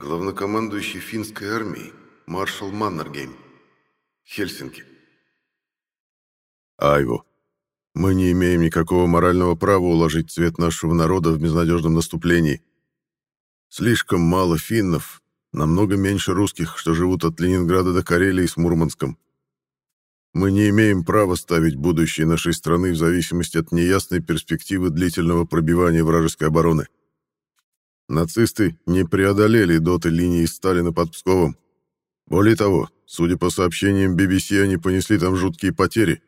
Главнокомандующий финской армией, маршал Маннергейм. Хельсинки. Айво, мы не имеем никакого морального права уложить цвет нашего народа в безнадежном наступлении. Слишком мало финнов, намного меньше русских, что живут от Ленинграда до Карелии с Мурманском. Мы не имеем права ставить будущее нашей страны в зависимости от неясной перспективы длительного пробивания вражеской обороны. Нацисты не преодолели доты линии Сталина под Псковом. Более того, судя по сообщениям BBC, они понесли там жуткие потери.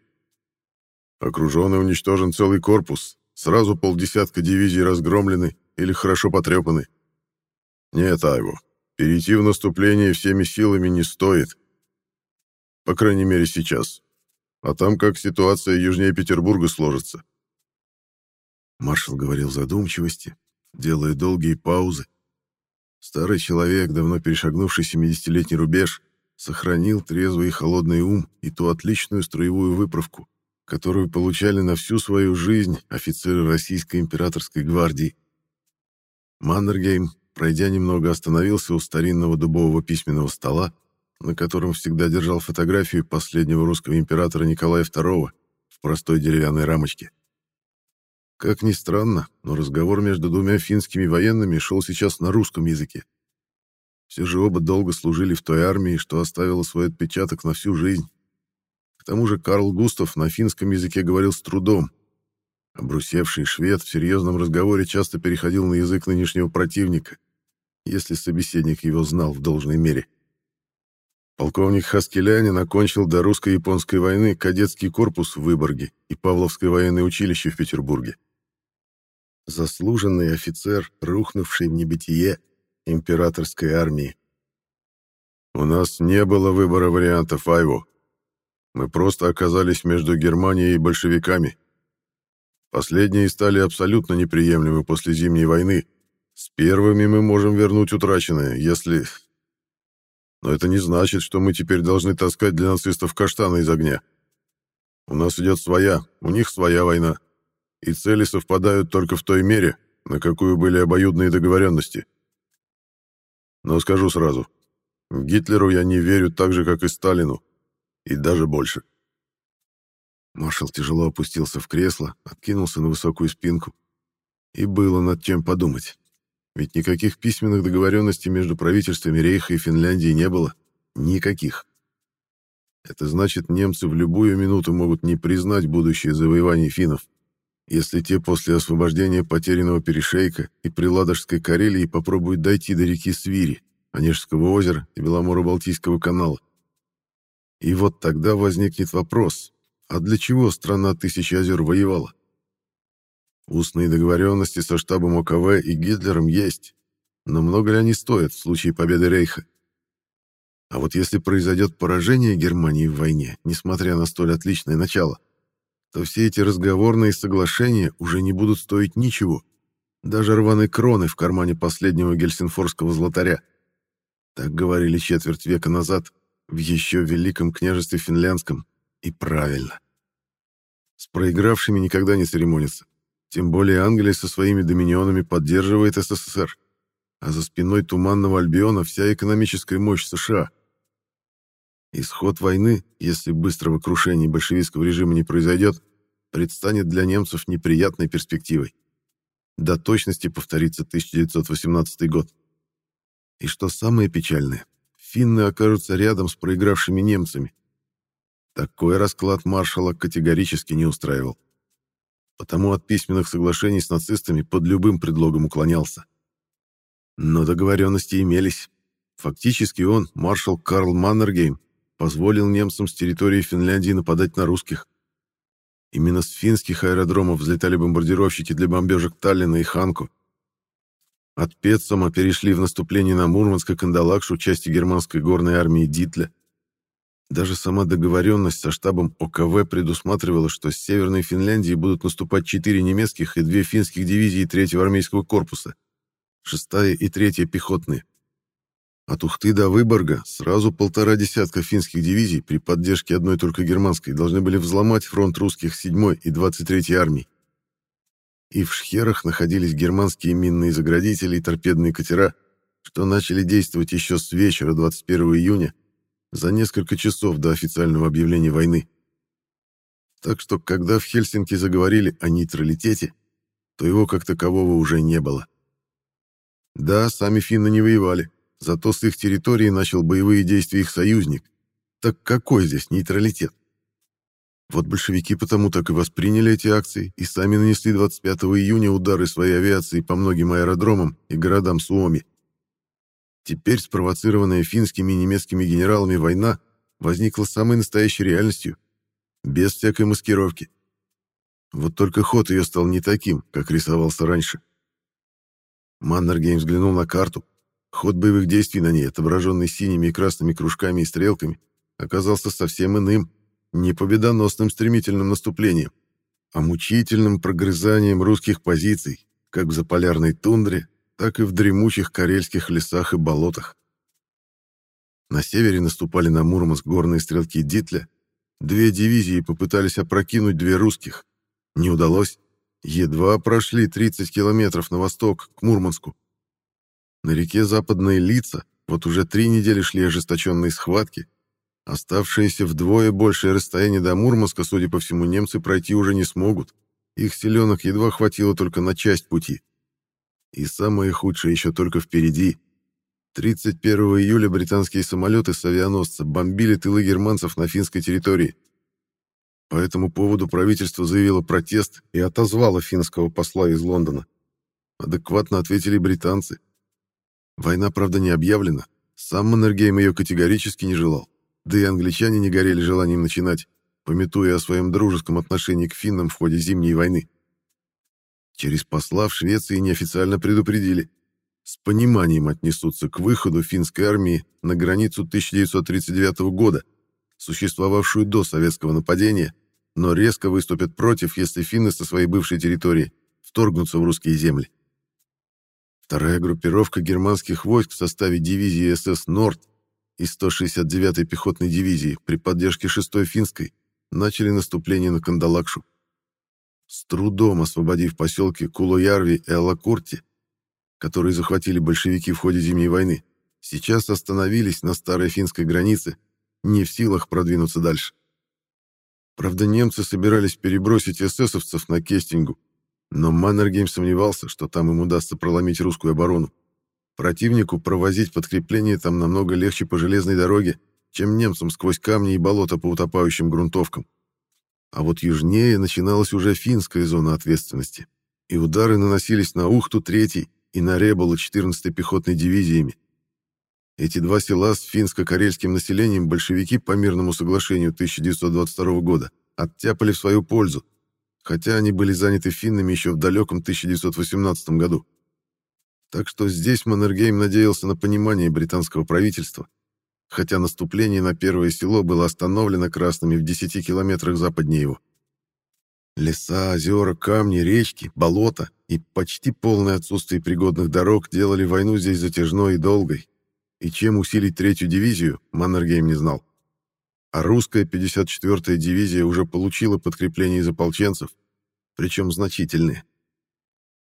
Окружен и уничтожен целый корпус, сразу полдесятка дивизий разгромлены или хорошо потрепаны. Нет, Айво, перейти в наступление всеми силами не стоит. По крайней мере, сейчас. А там как ситуация южнее Петербурга сложится. Маршал говорил задумчивости, делая долгие паузы. Старый человек, давно перешагнувший 70-летний рубеж, сохранил трезвый и холодный ум и ту отличную строевую выправку, которую получали на всю свою жизнь офицеры Российской императорской гвардии. Маннергейм, пройдя немного, остановился у старинного дубового письменного стола, на котором всегда держал фотографию последнего русского императора Николая II в простой деревянной рамочке. Как ни странно, но разговор между двумя финскими военными шел сейчас на русском языке. Все же оба долго служили в той армии, что оставило свой отпечаток на всю жизнь. К тому же Карл Густав на финском языке говорил с трудом. Обрусевший швед в серьезном разговоре часто переходил на язык нынешнего противника, если собеседник его знал в должной мере. Полковник Хаскелянин окончил до русско-японской войны кадетский корпус в Выборге и Павловское военное училище в Петербурге заслуженный офицер, рухнувший в небытие императорской армии. У нас не было выбора вариантов, Айво. Мы просто оказались между Германией и большевиками. Последние стали абсолютно неприемлемы после Зимней войны. С первыми мы можем вернуть утраченное, если... Но это не значит, что мы теперь должны таскать для нацистов каштаны из огня. У нас идет своя, у них своя война и цели совпадают только в той мере, на какую были обоюдные договоренности. Но скажу сразу, Гитлеру я не верю так же, как и Сталину, и даже больше. Маршал тяжело опустился в кресло, откинулся на высокую спинку. И было над чем подумать. Ведь никаких письменных договоренностей между правительствами Рейха и Финляндии не было. Никаких. Это значит, немцы в любую минуту могут не признать будущее завоевание финнов если те после освобождения потерянного перешейка и Приладожской Карелии попробуют дойти до реки Свири, Онежского озера и Беломоро-Балтийского канала. И вот тогда возникнет вопрос, а для чего страна Тысячи озер воевала? Устные договоренности со штабом ОКВ и Гитлером есть, но много ли они стоят в случае победы Рейха? А вот если произойдет поражение Германии в войне, несмотря на столь отличное начало – то все эти разговорные соглашения уже не будут стоить ничего, даже рваной кроны в кармане последнего гельсинфорского златаря. Так говорили четверть века назад в еще великом княжестве финляндском, и правильно. С проигравшими никогда не церемонятся, тем более Англия со своими доминионами поддерживает СССР, а за спиной Туманного Альбиона вся экономическая мощь США — Исход войны, если быстрого крушения большевистского режима не произойдет, предстанет для немцев неприятной перспективой. До точности повторится 1918 год. И что самое печальное, финны окажутся рядом с проигравшими немцами. Такой расклад маршала категорически не устраивал. Потому от письменных соглашений с нацистами под любым предлогом уклонялся. Но договоренности имелись. Фактически он, маршал Карл Маннергейм, позволил немцам с территории Финляндии нападать на русских. Именно с финских аэродромов взлетали бомбардировщики для бомбежек Таллина и Ханку. От Петсома перешли в наступление на Мурманск и Кандалакшу части германской горной армии Дитля. Даже сама договоренность со штабом ОКВ предусматривала, что с Северной Финляндии будут наступать четыре немецких и две финских дивизии третьего армейского корпуса, шестая и третья пехотные. От Ухты до Выборга сразу полтора десятка финских дивизий при поддержке одной только германской должны были взломать фронт русских 7-й и 23-й армий. И в Шхерах находились германские минные заградители и торпедные катера, что начали действовать еще с вечера 21 июня, за несколько часов до официального объявления войны. Так что, когда в Хельсинки заговорили о нейтралитете, то его как такового уже не было. Да, сами финны не воевали, зато с их территории начал боевые действия их союзник. Так какой здесь нейтралитет? Вот большевики потому так и восприняли эти акции и сами нанесли 25 июня удары своей авиации по многим аэродромам и городам Суоми. Теперь спровоцированная финскими и немецкими генералами война возникла самой настоящей реальностью, без всякой маскировки. Вот только ход ее стал не таким, как рисовался раньше. Маннергейм взглянул на карту. Ход боевых действий на ней, отображенный синими и красными кружками и стрелками, оказался совсем иным, не победоносным стремительным наступлением, а мучительным прогрызанием русских позиций, как в заполярной тундре, так и в дремучих карельских лесах и болотах. На севере наступали на Мурманск горные стрелки Дитля. Две дивизии попытались опрокинуть две русских. Не удалось. Едва прошли 30 километров на восток, к Мурманску. На реке Западные Лица вот уже три недели шли ожесточенные схватки. Оставшиеся вдвое большее расстояние до Мурманска, судя по всему, немцы пройти уже не смогут. Их селенок едва хватило только на часть пути. И самое худшее еще только впереди. 31 июля британские самолеты с авианосца бомбили тылы германцев на финской территории. По этому поводу правительство заявило протест и отозвало финского посла из Лондона. Адекватно ответили британцы. Война, правда, не объявлена. Сам Маннергейм ее категорически не желал. Да и англичане не горели желанием начинать, пометуя о своем дружеском отношении к финнам в ходе Зимней войны. Через посла в Швеции неофициально предупредили. С пониманием отнесутся к выходу финской армии на границу 1939 года, существовавшую до советского нападения, но резко выступят против, если финны со своей бывшей территории вторгнутся в русские земли. Вторая группировка германских войск в составе дивизии СС «Норд» и 169-й пехотной дивизии при поддержке 6-й финской начали наступление на Кандалакшу. С трудом освободив поселки Кулоярви и Алакурти, которые захватили большевики в ходе Зимней войны, сейчас остановились на старой финской границе, не в силах продвинуться дальше. Правда, немцы собирались перебросить эсэсовцев на Кестингу, но Маннергейм сомневался, что там им удастся проломить русскую оборону. Противнику провозить подкрепление там намного легче по железной дороге, чем немцам сквозь камни и болота по утопающим грунтовкам. А вот южнее начиналась уже финская зона ответственности, и удары наносились на Ухту 3 и на Реболу 14-й пехотной дивизиями. Эти два села с финско-карельским населением большевики по мирному соглашению 1922 года оттяпали в свою пользу, хотя они были заняты финнами еще в далеком 1918 году. Так что здесь Маннергейм надеялся на понимание британского правительства, хотя наступление на первое село было остановлено красными в 10 километрах западнее его. Леса, озера, камни, речки, болота и почти полное отсутствие пригодных дорог делали войну здесь затяжной и долгой, и чем усилить третью дивизию, Маннергейм не знал. А русская 54-я дивизия уже получила подкрепление из ополченцев, причем значительные.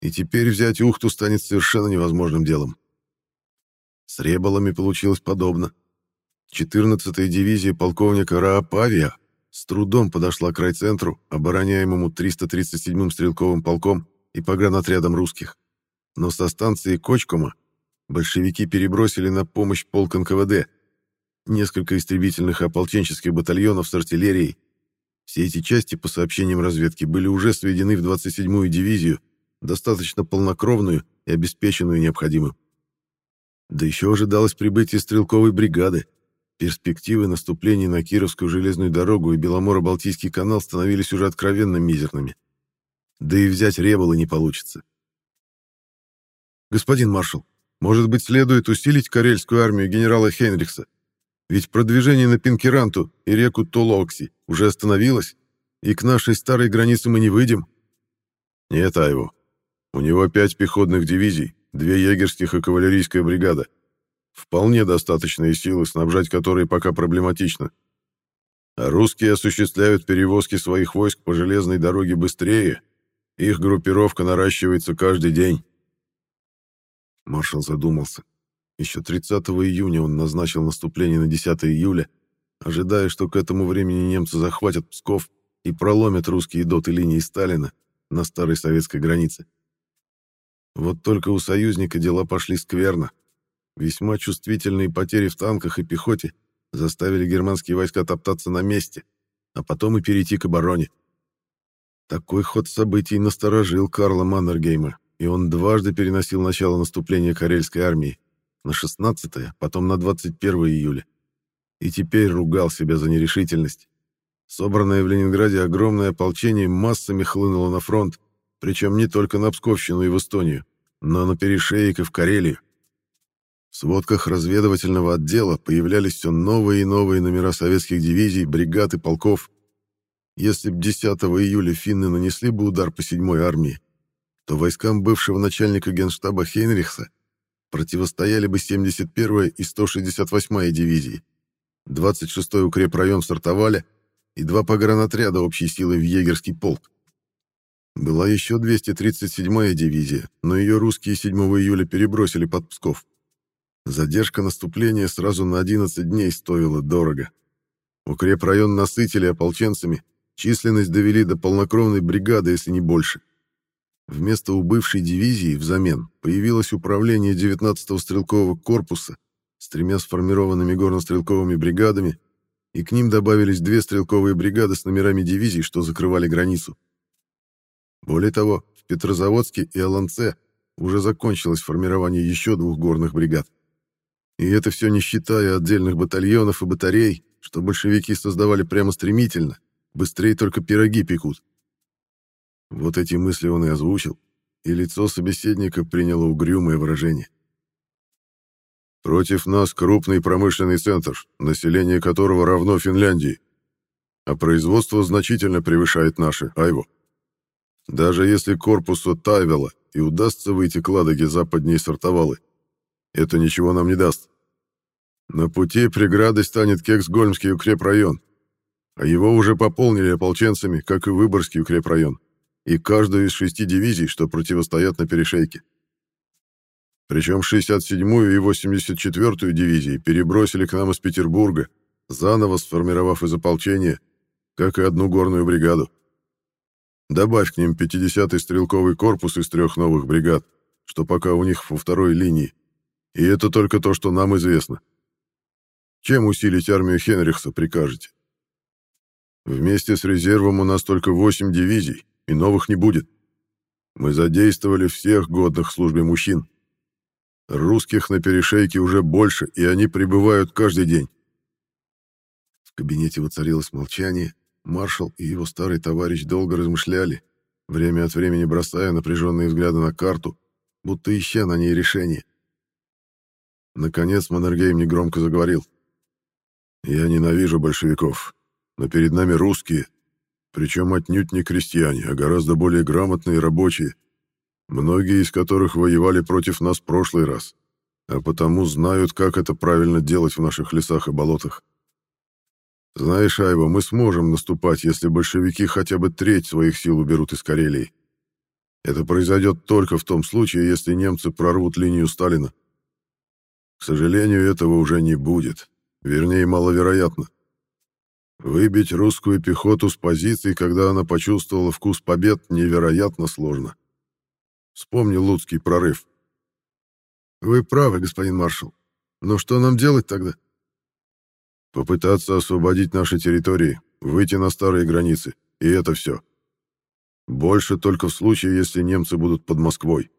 И теперь взять Ухту станет совершенно невозможным делом. С Ребалами получилось подобно. 14-я дивизия полковника Раапавия с трудом подошла к райцентру, обороняемому 337-м стрелковым полком и погранотрядом русских. Но со станции Кочкома большевики перебросили на помощь полк НКВД, несколько истребительных и ополченческих батальонов с артиллерией. Все эти части, по сообщениям разведки, были уже сведены в 27-ю дивизию, достаточно полнокровную и обеспеченную необходимым. Да еще ожидалось прибытие стрелковой бригады, Перспективы наступления на Кировскую железную дорогу и Беломоро-Балтийский канал становились уже откровенно мизерными. Да и взять Ребола не получится. «Господин маршал, может быть, следует усилить карельскую армию генерала Хенрикса? Ведь продвижение на Пинкеранту и реку Толокси уже остановилось, и к нашей старой границе мы не выйдем». «Нет, Айво. У него пять пехотных дивизий, две егерских и кавалерийская бригада. Вполне достаточные силы, снабжать которые пока проблематично. А русские осуществляют перевозки своих войск по железной дороге быстрее. Их группировка наращивается каждый день. Маршал задумался. Еще 30 июня он назначил наступление на 10 июля, ожидая, что к этому времени немцы захватят Псков и проломят русские доты линии Сталина на старой советской границе. Вот только у союзника дела пошли скверно. Весьма чувствительные потери в танках и пехоте заставили германские войска топтаться на месте, а потом и перейти к обороне. Такой ход событий насторожил Карла Маннергейма, и он дважды переносил начало наступления Карельской армии на 16 потом на 21 июля. И теперь ругал себя за нерешительность. Собранное в Ленинграде огромное ополчение массами хлынуло на фронт, причем не только на Псковщину и в Эстонию, но на перешеек и в Карелию. В сводках разведывательного отдела появлялись все новые и новые номера советских дивизий, бригад и полков. Если б 10 июля финны нанесли бы удар по 7-й армии, то войскам бывшего начальника генштаба Хейнрихса противостояли бы 71-я и 168-я дивизии, 26-й укрепрайон стартовали и два погранотряда общей силы в егерский полк. Была еще 237-я дивизия, но ее русские 7 июля перебросили под Псков. Задержка наступления сразу на 11 дней стоила дорого. Укрепрайон насытили ополченцами, численность довели до полнокровной бригады, если не больше. Вместо убывшей дивизии взамен появилось управление 19-го стрелкового корпуса с тремя сформированными горнострелковыми бригадами, и к ним добавились две стрелковые бригады с номерами дивизий, что закрывали границу. Более того, в Петрозаводске и Аланце уже закончилось формирование еще двух горных бригад. И это все не считая отдельных батальонов и батарей, что большевики создавали прямо стремительно, быстрее только пироги пекут. Вот эти мысли он и озвучил, и лицо собеседника приняло угрюмое выражение. «Против нас крупный промышленный центр, население которого равно Финляндии, а производство значительно превышает наше, Айво. Даже если корпусу Тайвела и удастся выйти к Ладоге западнее Сартовалы, это ничего нам не даст. На пути преградой станет Кексгольмский укрепрайон, а его уже пополнили ополченцами, как и Выборгский укрепрайон и каждую из шести дивизий, что противостоят на перешейке. Причем 67-ю и 84-ю дивизии перебросили к нам из Петербурга, заново сформировав из ополчения, как и одну горную бригаду. Добавь к ним 50-й стрелковый корпус из трех новых бригад, что пока у них во второй линии. И это только то, что нам известно. Чем усилить армию Хенрихса прикажете? Вместе с резервом у нас только 8 дивизий, и новых не будет. Мы задействовали всех годных службе мужчин. Русских на перешейке уже больше, и они прибывают каждый день. В кабинете воцарилось молчание. Маршал и его старый товарищ долго размышляли, время от времени бросая напряженные взгляды на карту, будто ища на ней решение. Наконец Маннергейм негромко заговорил. «Я ненавижу большевиков, но перед нами русские, причем отнюдь не крестьяне, а гораздо более грамотные рабочие, многие из которых воевали против нас в прошлый раз, а потому знают, как это правильно делать в наших лесах и болотах. Знаешь, Айва, мы сможем наступать, если большевики хотя бы треть своих сил уберут из Карелии. Это произойдет только в том случае, если немцы прорвут линию Сталина. К сожалению, этого уже не будет. Вернее, маловероятно. Выбить русскую пехоту с позиций, когда она почувствовала вкус побед, невероятно сложно. Вспомни Луцкий прорыв. Вы правы, господин маршал. Но что нам делать тогда? Попытаться освободить наши территории, выйти на старые границы. И это все. Больше только в случае, если немцы будут под Москвой.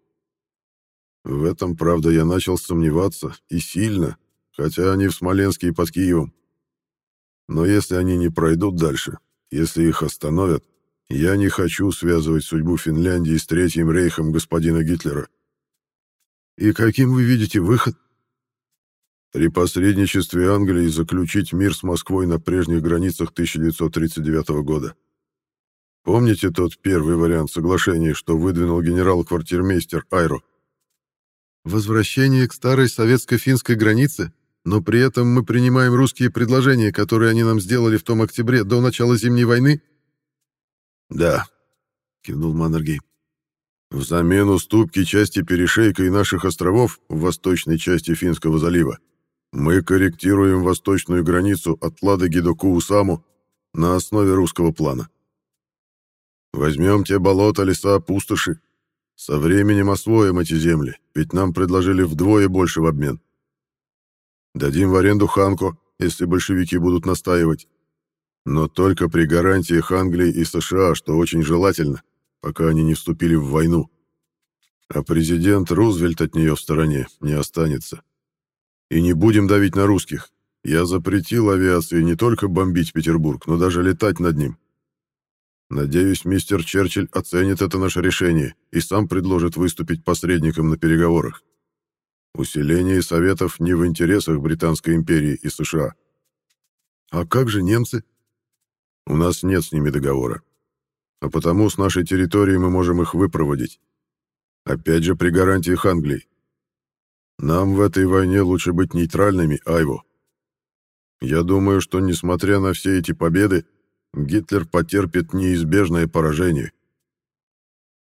В этом, правда, я начал сомневаться, и сильно, хотя они в Смоленске и под Киевом. Но если они не пройдут дальше, если их остановят, я не хочу связывать судьбу Финляндии с Третьим рейхом господина Гитлера. И каким вы видите выход? При посредничестве Англии заключить мир с Москвой на прежних границах 1939 года. Помните тот первый вариант соглашения, что выдвинул генерал-квартирмейстер Айро? Возвращение к старой советско-финской границе? Но при этом мы принимаем русские предложения, которые они нам сделали в том октябре до начала Зимней войны?» «Да», — кивнул Маннергейм. Взамен уступки части перешейка и наших островов в восточной части Финского залива мы корректируем восточную границу от Ладоги до Куусаму на основе русского плана. Возьмем те болота, леса, пустоши. Со временем освоим эти земли, ведь нам предложили вдвое больше в обмен. Дадим в аренду Ханко, если большевики будут настаивать. Но только при гарантиях Англии и США, что очень желательно, пока они не вступили в войну. А президент Рузвельт от нее в стороне не останется. И не будем давить на русских. Я запретил авиации не только бомбить Петербург, но даже летать над ним. Надеюсь, мистер Черчилль оценит это наше решение и сам предложит выступить посредником на переговорах. Усиление Советов не в интересах Британской империи и США. А как же немцы? У нас нет с ними договора. А потому с нашей территории мы можем их выпроводить. Опять же при гарантиях Англии. Нам в этой войне лучше быть нейтральными, Айво. Я думаю, что, несмотря на все эти победы, Гитлер потерпит неизбежное поражение.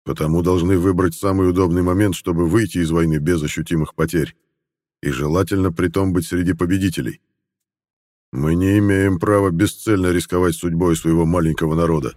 Потому должны выбрать самый удобный момент, чтобы выйти из войны без ощутимых потерь. И желательно при том быть среди победителей. Мы не имеем права бесцельно рисковать судьбой своего маленького народа.